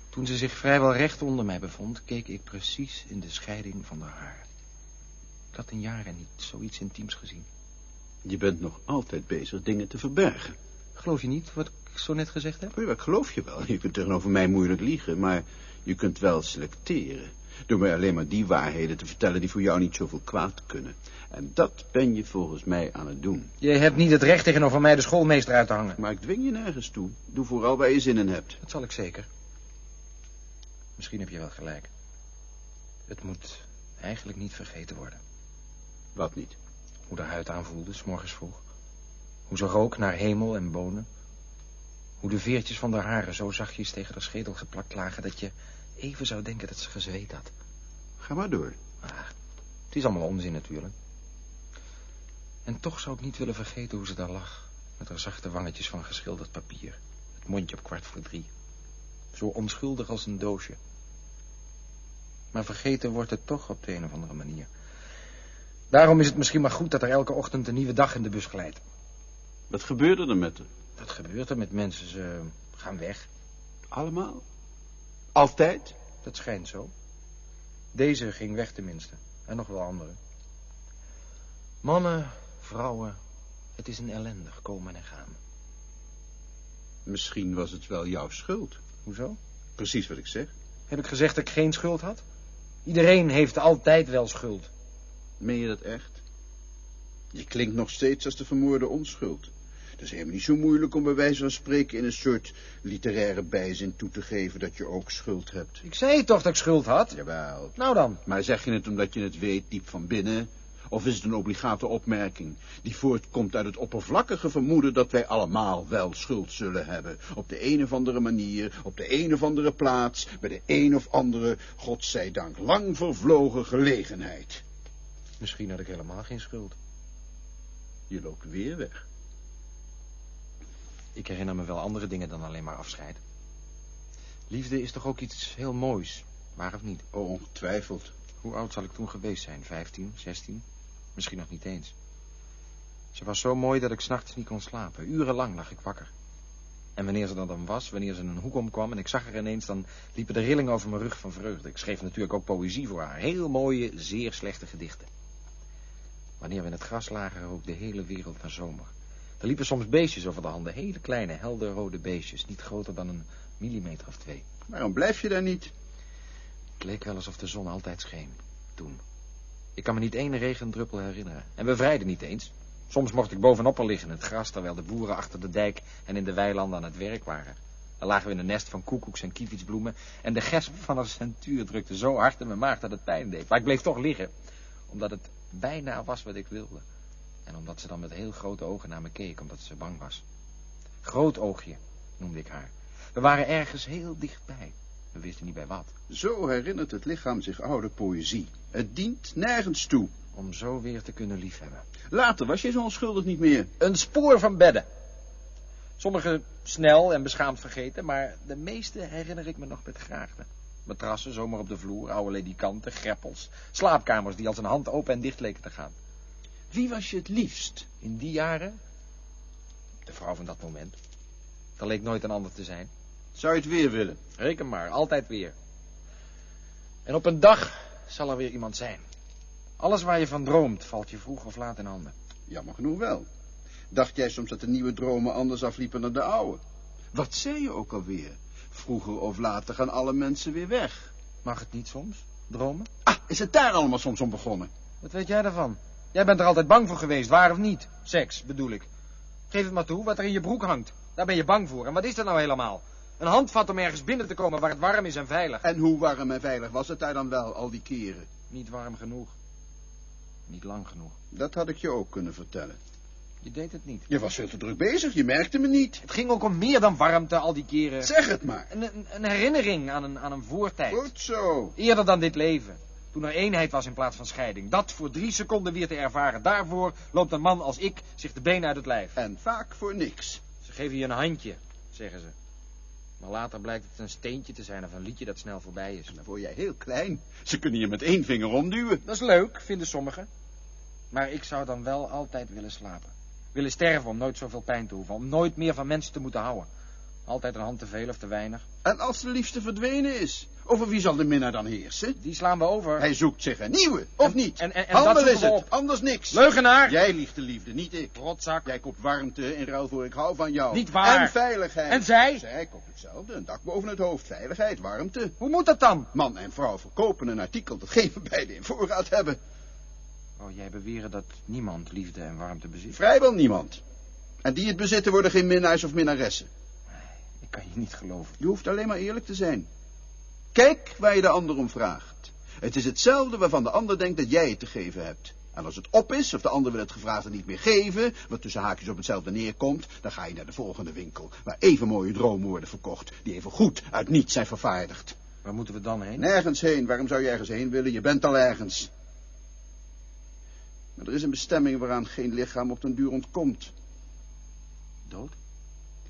Toen ze zich vrijwel recht onder mij bevond, keek ik precies in de scheiding van haar haar. Ik had in jaren niet zoiets intiems gezien. Je bent nog altijd bezig dingen te verbergen. Geloof je niet wat ik zo net gezegd heb? Ja, ik geloof je wel. Je kunt tegenover mij moeilijk liegen, maar je kunt wel selecteren. Door mij alleen maar die waarheden te vertellen die voor jou niet zoveel kwaad kunnen. En dat ben je volgens mij aan het doen. Je hebt niet het recht tegenover mij de schoolmeester uit te hangen. Maar ik dwing je nergens toe. Doe vooral waar je zin in hebt. Dat zal ik zeker. Misschien heb je wel gelijk. Het moet eigenlijk niet vergeten worden. Wat niet? Hoe de huid aanvoelde, s morgens vroeg. Hoe ze rook naar hemel en bonen. Hoe de veertjes van haar haren zo zachtjes tegen haar schedel geplakt lagen... dat je even zou denken dat ze gezweet had. Ga maar door. Ah, het is allemaal onzin natuurlijk. En toch zou ik niet willen vergeten hoe ze daar lag. Met haar zachte wangetjes van geschilderd papier. Het mondje op kwart voor drie. Zo onschuldig als een doosje. Maar vergeten wordt het toch op de een of andere manier. Daarom is het misschien maar goed dat er elke ochtend een nieuwe dag in de bus glijdt. Wat gebeurde er met haar? Dat gebeurt er met mensen, ze gaan weg. Allemaal? Altijd? Dat schijnt zo. Deze ging weg tenminste. En nog wel andere. Mannen, vrouwen, het is een ellendig komen en gaan. Misschien was het wel jouw schuld. Hoezo? Precies wat ik zeg. Heb ik gezegd dat ik geen schuld had? Iedereen heeft altijd wel schuld. Meen je dat echt? Je klinkt nog steeds als de vermoorde onschuld. Het is helemaal niet zo moeilijk om bij wijze van spreken in een soort literaire bijzin toe te geven dat je ook schuld hebt. Ik zei toch dat ik schuld had? Jawel. Nou dan. Maar zeg je het omdat je het weet diep van binnen? Of is het een obligate opmerking die voortkomt uit het oppervlakkige vermoeden dat wij allemaal wel schuld zullen hebben? Op de een of andere manier, op de een of andere plaats, bij de een of andere, godzijdank, lang vervlogen gelegenheid. Misschien had ik helemaal geen schuld. Je loopt weer weg. Ik herinner me wel andere dingen dan alleen maar afscheid. Liefde is toch ook iets heel moois, waar of niet? Oh, ongetwijfeld. Hoe oud zal ik toen geweest zijn? Vijftien, zestien? Misschien nog niet eens. Ze was zo mooi dat ik s'nachts niet kon slapen. Urenlang lag ik wakker. En wanneer ze er dan was, wanneer ze in een hoek omkwam en ik zag haar ineens, dan liepen de rillingen over mijn rug van vreugde. Ik schreef natuurlijk ook poëzie voor haar. Heel mooie, zeer slechte gedichten. Wanneer we in het gras lagen, rook de hele wereld naar zomer. Er liepen soms beestjes over de handen, hele kleine, helder rode beestjes, niet groter dan een millimeter of twee. Waarom blijf je daar niet? Het leek wel alsof de zon altijd scheen, toen. Ik kan me niet één regendruppel herinneren. En we vrijden niet eens. Soms mocht ik bovenop er liggen in het gras, terwijl de boeren achter de dijk en in de weilanden aan het werk waren. Dan lagen we in een nest van koekoeks en kievitsbloemen en de gesp van een centuur drukte zo hard in mijn maag dat het pijn deed. Maar ik bleef toch liggen, omdat het bijna was wat ik wilde. En omdat ze dan met heel grote ogen naar me keek, omdat ze bang was. Groot oogje, noemde ik haar. We waren ergens heel dichtbij. We wisten niet bij wat. Zo herinnert het lichaam zich oude poëzie. Het dient nergens toe. Om zo weer te kunnen liefhebben. Later was je zo onschuldig niet meer. Een spoor van bedden. Sommige snel en beschaamd vergeten, maar de meeste herinner ik me nog met graagte. Matrassen zomaar op de vloer, oude ledikanten, greppels, slaapkamers die als een hand open en dicht leken te gaan. Wie was je het liefst? In die jaren? De vrouw van dat moment. Er leek nooit een ander te zijn. Zou je het weer willen? Reken maar, altijd weer. En op een dag zal er weer iemand zijn. Alles waar je van droomt, valt je vroeg of laat in handen. Jammer genoeg wel. Dacht jij soms dat de nieuwe dromen anders afliepen dan de oude? Wat zei je ook alweer? Vroeger of later gaan alle mensen weer weg. Mag het niet soms, dromen? Ah, is het daar allemaal soms om begonnen? Wat weet jij daarvan? Jij bent er altijd bang voor geweest, waar of niet? Seks, bedoel ik. Geef het maar toe, wat er in je broek hangt. Daar ben je bang voor. En wat is dat nou helemaal? Een handvat om ergens binnen te komen waar het warm is en veilig. En hoe warm en veilig was het daar dan wel, al die keren? Niet warm genoeg. Niet lang genoeg. Dat had ik je ook kunnen vertellen. Je deed het niet. Je was veel te druk bezig, je merkte me niet. Het ging ook om meer dan warmte al die keren. Zeg het maar. Een, een, een herinnering aan een, aan een voortijd. Goed zo. Eerder dan dit leven. Toen er eenheid was in plaats van scheiding. Dat voor drie seconden weer te ervaren. Daarvoor loopt een man als ik zich de benen uit het lijf. En vaak voor niks. Ze geven je een handje, zeggen ze. Maar later blijkt het een steentje te zijn of een liedje dat snel voorbij is. Dan word jij heel klein. Ze kunnen je met één vinger omduwen. Dat is leuk, vinden sommigen. Maar ik zou dan wel altijd willen slapen. Willen sterven om nooit zoveel pijn te hoeven. Om nooit meer van mensen te moeten houden. Altijd een hand te veel of te weinig. En als de liefste verdwenen is, over wie zal de minnaar dan heersen? Die slaan we over. Hij zoekt zich een nieuwe, of En- niet? en- en- en Handel dat is het, op. anders niks. Leugenaar! Jij liegt de liefde, niet ik. Rotzak. Jij koopt warmte in ruil voor ik hou van jou. Niet waar. En veiligheid. En zij? Zij koopt hetzelfde, een dak boven het hoofd, veiligheid, warmte. Hoe moet dat dan? Man en vrouw verkopen een artikel dat geen van beiden in voorraad hebben. Oh, jij beweren dat niemand liefde en warmte bezit? Vrijwel niemand. En die het bezitten worden geen minnaars of minnaressen. Ik kan je niet geloven. Je hoeft alleen maar eerlijk te zijn. Kijk waar je de ander om vraagt. Het is hetzelfde waarvan de ander denkt dat jij het te geven hebt. En als het op is, of de ander wil het gevraagde niet meer geven, wat tussen haakjes op hetzelfde neerkomt, dan ga je naar de volgende winkel, waar even mooie dromen worden verkocht, die even goed uit niets zijn vervaardigd. Waar moeten we dan heen? Nergens heen. Waarom zou je ergens heen willen? Je bent al ergens. Maar er is een bestemming waaraan geen lichaam op den duur ontkomt. Dood?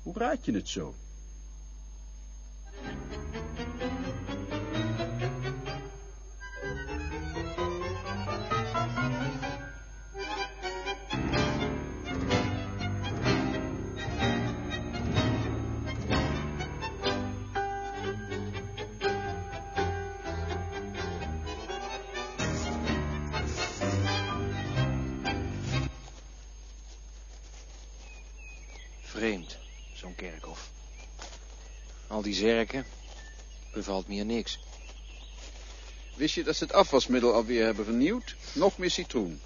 Hoe raad je het zo? Al die zerken, bevalt meer niks. Wist je dat ze het afwasmiddel alweer hebben vernieuwd? Nog meer citroen.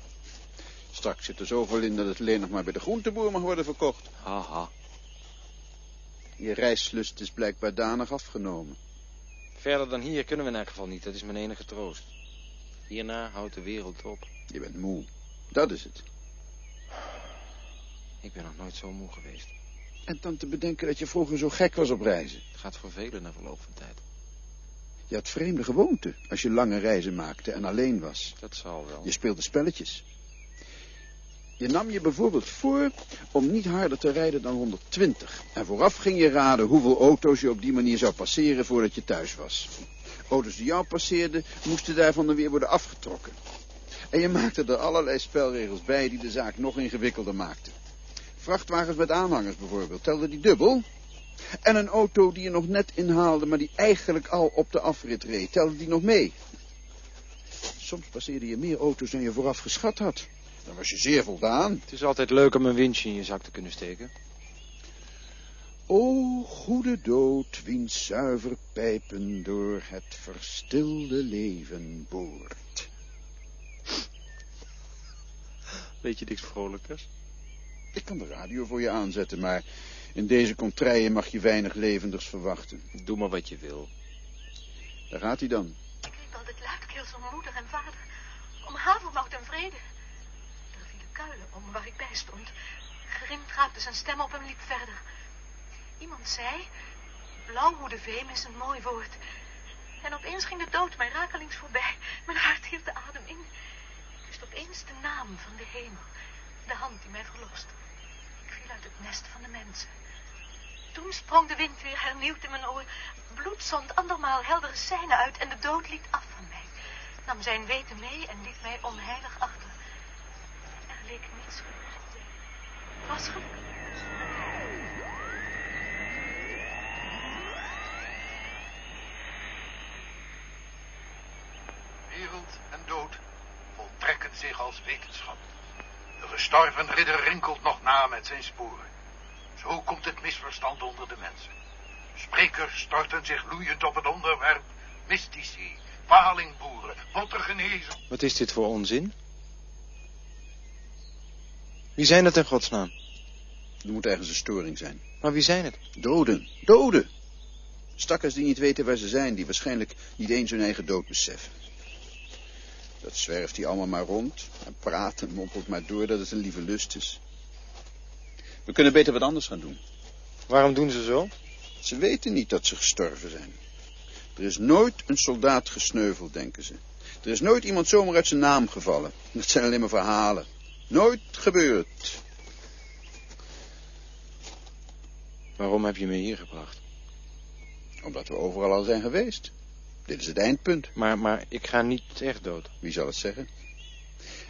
Straks zit er zoveel in dat het alleen nog maar bij de groenteboer mag worden verkocht. Haha. Je reislust is blijkbaar danig afgenomen. Verder dan hier kunnen we in elk geval niet, dat is mijn enige troost. Hierna houdt de wereld op. Je bent moe. Dat is het. Ik ben nog nooit zo moe geweest. En dan te bedenken dat je vroeger zo gek was op reizen. Het gaat voor velen na verloop van tijd. Je had vreemde gewoonten als je lange reizen maakte en alleen was. Dat zal wel. Je speelde spelletjes. Je nam je bijvoorbeeld voor om niet harder te rijden dan 120. En vooraf ging je raden hoeveel auto's je op die manier zou passeren voordat je thuis was. Auto's die jou passeerden, moesten daarvan dan weer worden afgetrokken. En je maakte er allerlei spelregels bij die de zaak nog ingewikkelder maakten. Vrachtwagens met aanhangers bijvoorbeeld, telde die dubbel? En een auto die je nog net inhaalde, maar die eigenlijk al op de afrit reed, telde die nog mee? Soms passeerde je meer auto's dan je vooraf geschat had. Dan was je zeer voldaan. Het is altijd leuk om een winstje in je zak te kunnen steken. O goede dood, wiens zuiver pijpen door het verstilde leven boort. Weet je niks vrolijkers? Ik kan de radio voor je aanzetten, maar in deze contraien mag je weinig levendigs verwachten. Doe maar wat je wil. Daar gaat hij dan. Ik riep altijd luidkeels om moeder en vader, om havermout en vrede. Er vielen kuilen om waar ik bij stond. Gerind raapte zijn stem op en liep verder. Iemand zei, blauwhoedeveem is een mooi woord. En opeens ging de dood mij rakelings voorbij. Mijn hart hield de adem in. Ik wist opeens de naam van de hemel. De hand die mij verlost. Ik viel uit het nest van de mensen. Toen sprong de wind weer hernieuwd in mijn oor. Bloed zond andermaal heldere seinen uit en de dood liet af van mij. Nam zijn weten mee en liet mij onheilig achter. Er leek niets. Het was gelukkig. Wereld en dood voltrekken zich als wetenschap. De gestorven ridder rinkelt nog na met zijn sporen. Zo komt het misverstand onder de mensen. Sprekers storten zich loeiend op het onderwerp. Mystici, palingboeren, bottergenezen. Wat is dit voor onzin? Wie zijn het in godsnaam? Er moet ergens een storing zijn. Maar wie zijn het? Doden, doden. Stakkers die niet weten waar ze zijn, die waarschijnlijk niet eens hun eigen dood beseffen. Dat zwerft hij allemaal maar rond en praat en mompelt maar door dat het een lieve lust is. We kunnen beter wat anders gaan doen. Waarom doen ze zo? Ze weten niet dat ze gestorven zijn. Er is nooit een soldaat gesneuveld, denken ze. Er is nooit iemand zomaar uit zijn naam gevallen. Dat zijn alleen maar verhalen. Nooit gebeurd. Waarom heb je me hier gebracht? Omdat we overal al zijn geweest. Dit is het eindpunt. Maar, maar ik ga niet echt dood. Wie zal het zeggen?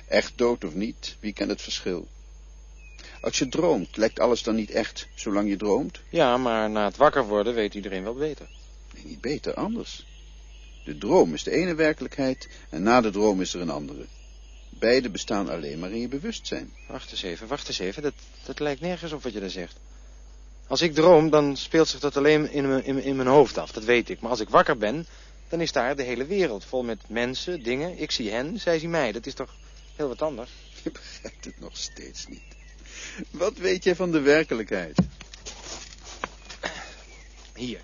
Echt dood of niet, wie kent het verschil? Als je droomt, lijkt alles dan niet echt, zolang je droomt? Ja, maar na het wakker worden weet iedereen wel beter. Nee, niet beter, anders. De droom is de ene werkelijkheid en na de droom is er een andere. Beide bestaan alleen maar in je bewustzijn. Wacht eens even, wacht eens even. Dat, dat lijkt nergens op wat je daar zegt. Als ik droom, dan speelt zich dat alleen in in mijn hoofd af, dat weet ik. Maar als ik wakker ben, dan is daar de hele wereld vol met mensen, dingen. Ik zie hen, zij zien mij. Dat is toch heel wat anders? Je begrijpt het nog steeds niet. Wat weet jij van de werkelijkheid? Hier.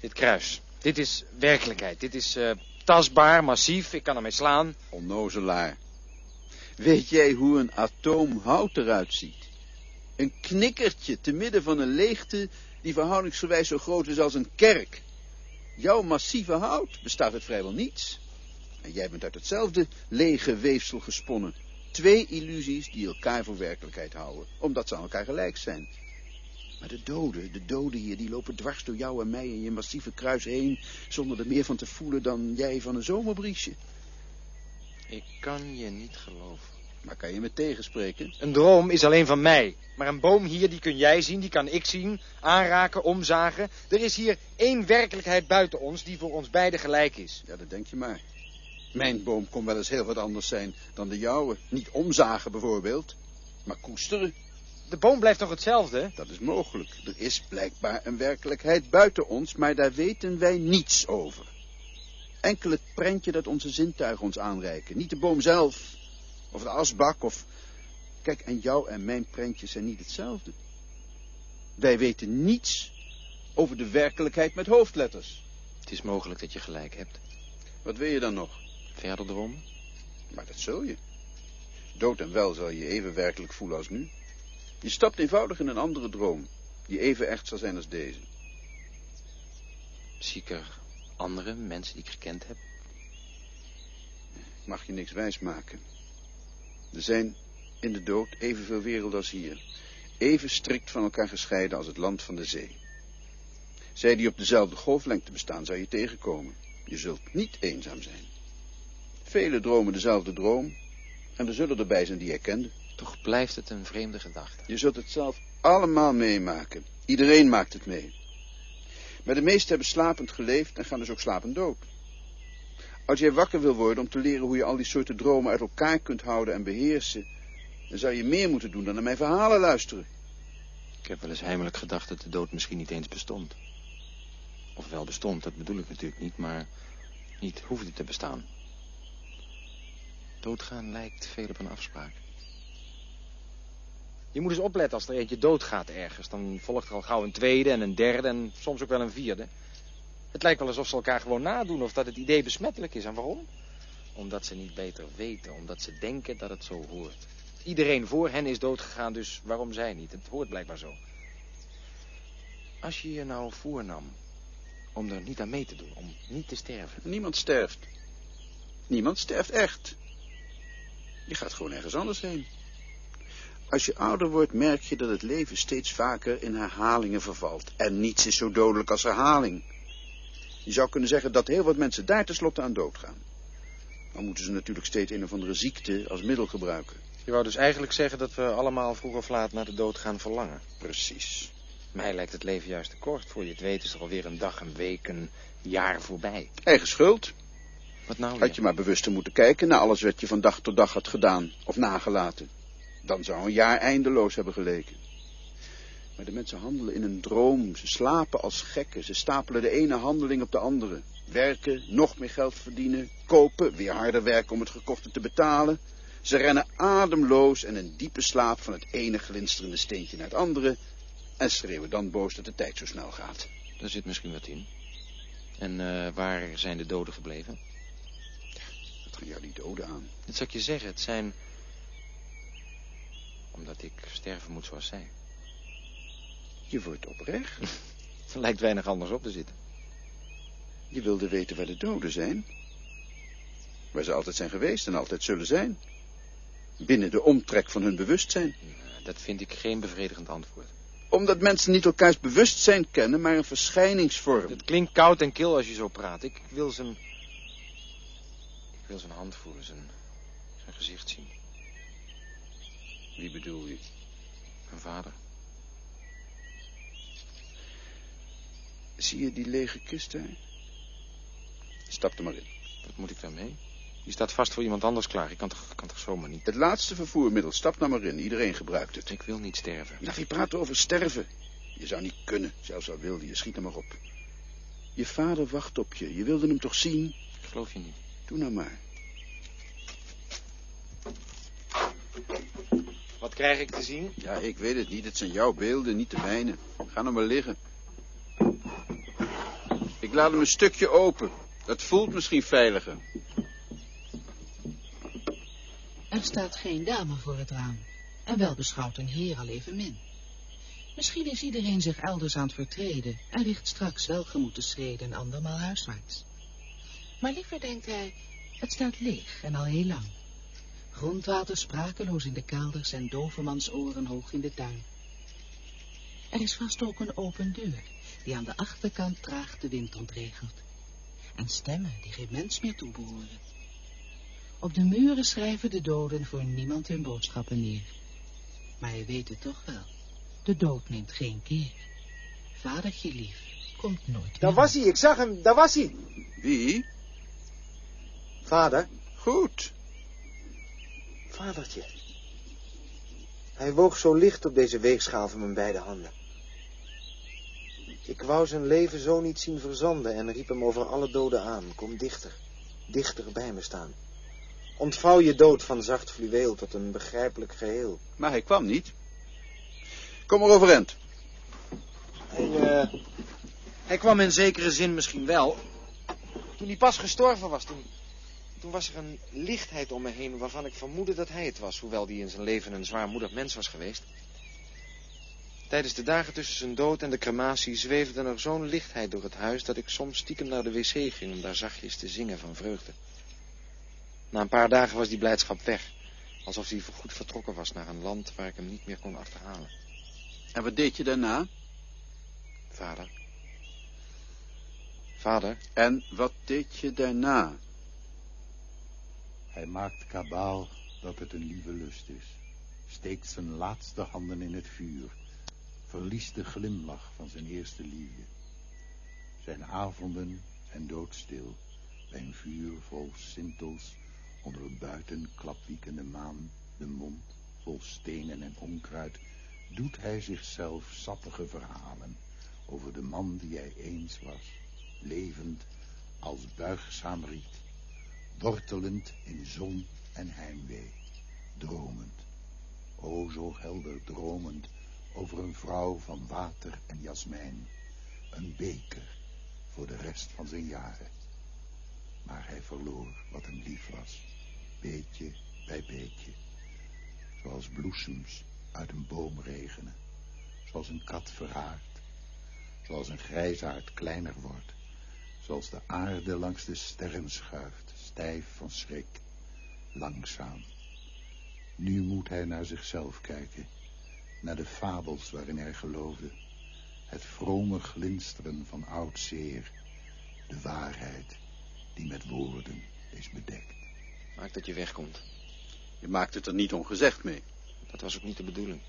Dit kruis. Dit is werkelijkheid. Dit is uh, tastbaar, massief. Ik kan ermee slaan. Onnozelaar. Weet jij hoe een atoom hout eruit ziet? Een knikkertje te midden van een leegte die verhoudingsgewijs zo groot is als een kerk. Jouw massieve hout bestaat uit vrijwel niets. En jij bent uit hetzelfde lege weefsel gesponnen. Twee illusies die elkaar voor werkelijkheid houden, omdat ze aan elkaar gelijk zijn. Maar de doden, de doden hier, die lopen dwars door jou en mij en je massieve kruis heen, zonder er meer van te voelen dan jij van een zomerbriesje. Ik kan je niet geloven. Maar kan je me tegenspreken? Een droom is alleen van mij. Maar een boom hier, die kun jij zien, die kan ik zien, aanraken, omzagen. Er is hier één werkelijkheid buiten ons, die voor ons beiden gelijk is. Ja, dat denk je maar. Mijn boom kon wel eens heel wat anders zijn dan de jouwe. Niet omzagen bijvoorbeeld, maar koesteren. De boom blijft toch hetzelfde? Dat is mogelijk. Er is blijkbaar een werkelijkheid buiten ons, maar daar weten wij niets over. Enkel het prentje dat onze zintuigen ons aanreiken. Niet de boom zelf, of de asbak, of... Kijk, en jou en mijn prentjes zijn niet hetzelfde. Wij weten niets over de werkelijkheid met hoofdletters. Het is mogelijk dat je gelijk hebt. Wat wil je dan nog? Verder dromen? Maar dat zul je. Dood en wel zal je je even werkelijk voelen als nu. Je stapt eenvoudig in een andere droom, die even echt zal zijn als deze. Zie ik er andere mensen die ik gekend heb? Ik mag je niks wijsmaken. Er zijn in de dood evenveel werelden als hier. Even strikt van elkaar gescheiden als het land van de zee. Zij die op dezelfde golflengte bestaan, zou je tegenkomen. Je zult niet eenzaam zijn. Velen dromen dezelfde droom. En er zullen erbij zijn die jij kende. Toch blijft het een vreemde gedachte. Je zult het zelf allemaal meemaken. Iedereen maakt het mee. Maar de meesten hebben slapend geleefd en gaan dus ook slapend dood. Als jij wakker wil worden om te leren hoe je al die soorten dromen uit elkaar kunt houden en beheersen, dan zou je meer moeten doen dan naar mijn verhalen luisteren. Ik heb wel eens heimelijk gedacht dat de dood misschien niet eens bestond. Of wel bestond, dat bedoel ik natuurlijk niet, maar niet hoefde te bestaan. Doodgaan lijkt veel op een afspraak. Je moet eens opletten als er eentje doodgaat ergens. Dan volgt er al gauw een tweede en een derde en soms ook wel een vierde. Het lijkt wel alsof ze elkaar gewoon nadoen of dat het idee besmettelijk is. En waarom? Omdat ze niet beter weten, omdat ze denken dat het zo hoort. Iedereen voor hen is doodgegaan, dus waarom zij niet? Het hoort blijkbaar zo. Als je je nou voornam om er niet aan mee te doen, om niet te sterven. Niemand sterft. Niemand sterft echt. Je gaat gewoon ergens anders heen. Als je ouder wordt, merk je dat het leven steeds vaker in herhalingen vervalt. En niets is zo dodelijk als herhaling. Je zou kunnen zeggen dat heel wat mensen daar tenslotte aan doodgaan. Dan moeten ze natuurlijk steeds een of andere ziekte als middel gebruiken. Je wou dus eigenlijk zeggen dat we allemaal vroeg of laat naar de dood gaan verlangen. Precies. Mij lijkt het leven juist te kort. Voor je het weet is er alweer een dag, een week, een jaar voorbij. Eigen schuld. Wat nou Had je maar bewuster moeten kijken naar alles wat je van dag tot dag had gedaan of nagelaten. Dan zou een jaar eindeloos hebben geleken. Maar de mensen handelen in een droom. Ze slapen als gekken. Ze stapelen de ene handeling op de andere. Werken, nog meer geld verdienen, kopen, weer harder werken om het gekochte te betalen. Ze rennen ademloos en in diepe slaap van het ene glinsterende steentje naar het andere en schreeuwen dan boos dat de tijd zo snel gaat. Daar zit misschien wat in. En uh, waar zijn de doden gebleven? Wat gaan jou die doden aan? Dat zou ik je zeggen, het zijn... Omdat ik sterven moet zoals zij. Je wordt oprecht. er lijkt weinig anders op te zitten. Je wilde weten waar de doden zijn? Waar ze altijd zijn geweest en altijd zullen zijn. Binnen de omtrek van hun bewustzijn. Dat vind ik geen bevredigend antwoord. Omdat mensen niet elkaars bewustzijn kennen, maar een verschijningsvorm. Het klinkt koud en kil als je zo praat. Ik wil zijn... Ik wil zijn hand voelen, zijn, zijn gezicht zien. Wie bedoel je? Mijn vader. Zie je die lege kist daar? Stap er maar in. Wat moet ik daarmee? Die staat vast voor iemand anders klaar. Ik kan toch, kan toch zomaar niet. Het laatste vervoermiddel. Stap nou maar in. Iedereen gebruikt het. Ik wil niet sterven. Nou, wie praat over sterven? Je zou niet kunnen. Zelfs al wilde je. Schiet er maar op. Je vader wacht op je. Je wilde hem toch zien? Ik geloof je niet. Doe nou maar. Wat krijg ik te zien? Ja, ik weet het niet. Het zijn jouw beelden, niet de mijne. Ga nou maar liggen. Laat hem een stukje open. Dat voelt misschien veiliger. Er staat geen dame voor het raam. En wel beschouwt een heer al evenmin. Misschien is iedereen zich elders aan het vertreden en richt straks welgemoed schreden andermaal huiswaarts. Maar liever denkt hij, het staat leeg en al heel lang. Grondwater sprakeloos in de kelders en dovemansoren hoog in de tuin. Er is vast ook een open deur, die aan de achterkant traag de wind ontregelt. En stemmen die geen mens meer toebehoren. Op de muren schrijven de doden voor niemand hun boodschappen neer. Maar je weet het toch wel. De dood neemt geen keer. Vadertje lief komt nooit Daar was hij, ik zag hem, daar was hij. Wie? Vader. Goed. Vadertje. Hij woog zo licht op deze weegschaal van mijn beide handen. Ik wou zijn leven zo niet zien verzanden en riep hem over alle doden aan. Kom dichter, dichter bij me staan. Ontvouw je dood van zacht fluweel tot een begrijpelijk geheel. Maar hij kwam niet. Kom maar overeind. Hij, uh, hij kwam in zekere zin misschien wel. Toen hij pas gestorven was, toen, toen was er een lichtheid om me heen waarvan ik vermoedde dat hij het was, hoewel die in zijn leven een zwaarmoedig mens was geweest. Tijdens de dagen tussen zijn dood en de crematie zweefde er zo'n lichtheid door het huis dat ik soms stiekem naar de wc ging om daar zachtjes te zingen van vreugde. Na een paar dagen was die blijdschap weg, alsof hij voorgoed vertrokken was naar een land waar ik hem niet meer kon achterhalen. En wat deed je daarna? Vader. Vader. En wat deed je daarna? Hij maakt kabaal dat het een lieve lust is. Steekt zijn laatste handen in het vuur. Verliest de glimlach van zijn eerste liefde. Zijn avonden zijn doodstil. Bij een vuur vol sintels. Onder een buiten klapwiekende maan. De mond vol stenen en onkruid. Doet hij zichzelf sappige verhalen. Over de man die hij eens was. Levend als buigzaam riet. Wortelend in zon en heimwee. Dromend. O zo helder dromend over een vrouw van water en jasmijn. Een beker voor de rest van zijn jaren. Maar hij verloor wat hem lief was, beetje bij beetje. Zoals bloesems uit een boom regenen, zoals een kat verhaart, zoals een grijsaard kleiner wordt, zoals de aarde langs de sterren schuift, stijf van schrik, langzaam. Nu moet hij naar zichzelf kijken, naar de fabels waarin hij geloofde, het vrome glinsteren van oud zeer, de waarheid die met woorden is bedekt. Maak dat je wegkomt. Je maakt het er niet ongezegd mee. Dat was ook niet de bedoeling.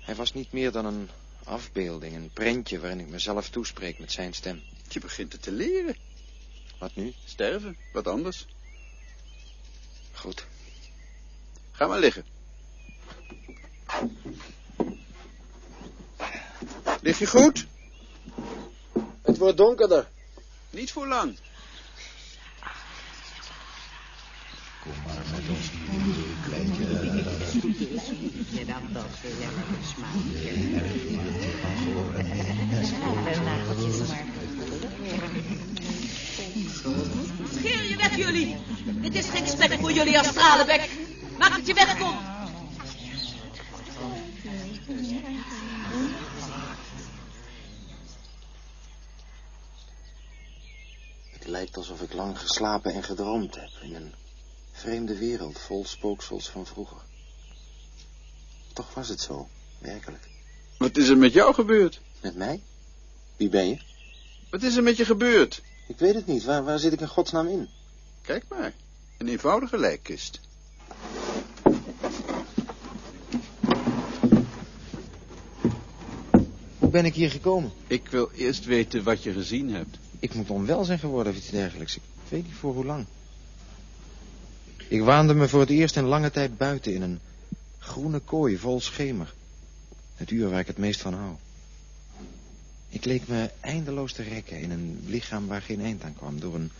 Hij was niet meer dan een afbeelding, een prentje waarin ik mezelf toespreek met zijn stem. Je begint het te leren. Wat nu? Sterven, wat anders. Goed. Ga maar liggen. Lig je goed? Het wordt donkerder. Niet voor lang. Kom maar met ons hier, kleintje. Je dan toch veel lekker Scheer je weg, jullie. Dit is geen spek voor jullie astralebek. Maak dat je wegkomt. Het lijkt alsof ik lang geslapen en gedroomd heb in een vreemde wereld vol spooksels van vroeger. Toch was het zo, werkelijk. Wat is er met jou gebeurd? Met mij? Wie ben je? Wat is er met je gebeurd? Ik weet het niet. Waar, waar zit ik in godsnaam in? Kijk maar. Een eenvoudige lijkkist. Hoe ben ik hier gekomen? Ik wil eerst weten wat je gezien hebt. Ik moet onwel zijn geworden of iets dergelijks. Ik weet niet voor hoe lang. Ik waande me voor het eerst in lange tijd buiten in een groene kooi vol schemer. Het uur waar ik het meest van hou. Ik leek me eindeloos te rekken in een lichaam waar geen eind aan kwam... door een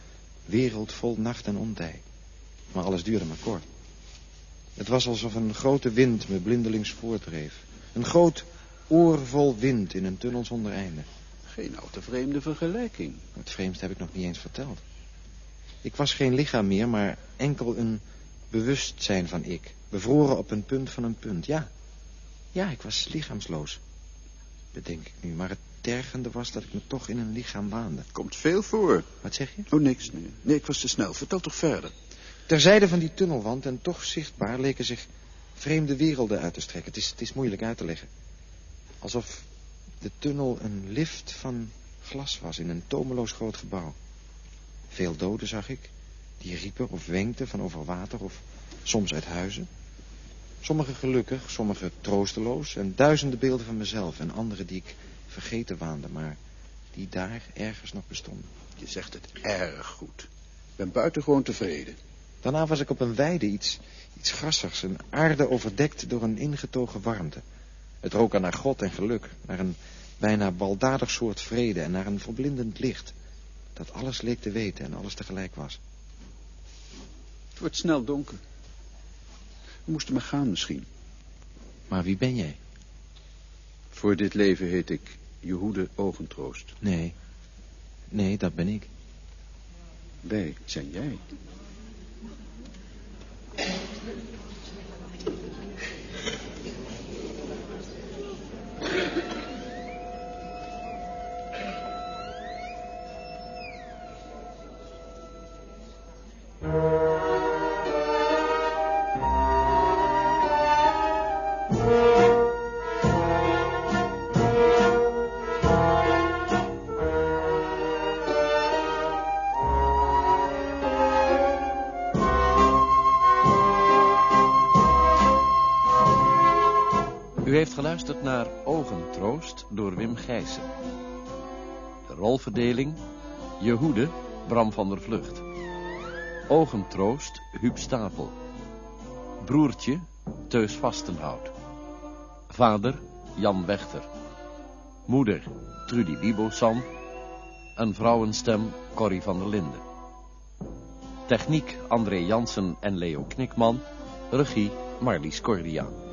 wereld vol nacht en ontij. Maar alles duurde maar kort. Het was alsof een grote wind me blindelings voortdreef. Een groot oor vol wind in een tunnel zonder einde. Geen al te vreemde vergelijking. Het vreemdste heb ik nog niet eens verteld. Ik was geen lichaam meer, maar enkel een bewustzijn van ik. Bevroren op een punt van een punt, ja. Ja, ik was lichaamsloos. Bedenk ik nu, maar het tergende was dat ik me toch in een lichaam waande. Komt veel voor. Wat zeg je? Oh, niks, nee. Nee, ik was te snel. Vertel toch verder. Terzijde van die tunnelwand en toch zichtbaar leken zich vreemde werelden uit te strekken. Het is, het is moeilijk uit te leggen. Alsof de tunnel een lift van glas was in een tomeloos groot gebouw. Veel doden zag ik, die riepen of wenkten van over water of soms uit huizen. Sommige gelukkig, sommige troosteloos en duizenden beelden van mezelf en andere die ik vergeten waande, maar die daar ergens nog bestonden. Je zegt het erg goed. Ik ben buitengewoon tevreden. Daarna was ik op een weide, iets, iets grassigs, een aarde overdekt door een ingetogen warmte. Het rook er naar God en geluk, naar een bijna baldadig soort vrede en naar een verblindend licht, dat alles leek te weten en alles tegelijk was. Het wordt snel donker. We moesten maar gaan misschien. Maar wie ben jij? Voor dit leven heet ik Jehoede Ogentroost. Nee, nee, dat ben ik. Wij zijn jij. Ogentroost door Wim Gijssen. De rolverdeling Jehoede, Bram van der Vlucht. Ogentroost, Huub Stapel. Broertje, Teus Vastenhout. Vader, Jan Wechter. Moeder, Trudy Bibosan. Een vrouwenstem, Corrie van der Linden. Techniek, André Jansen en Leo Knikman. Regie, Marlies Cordia.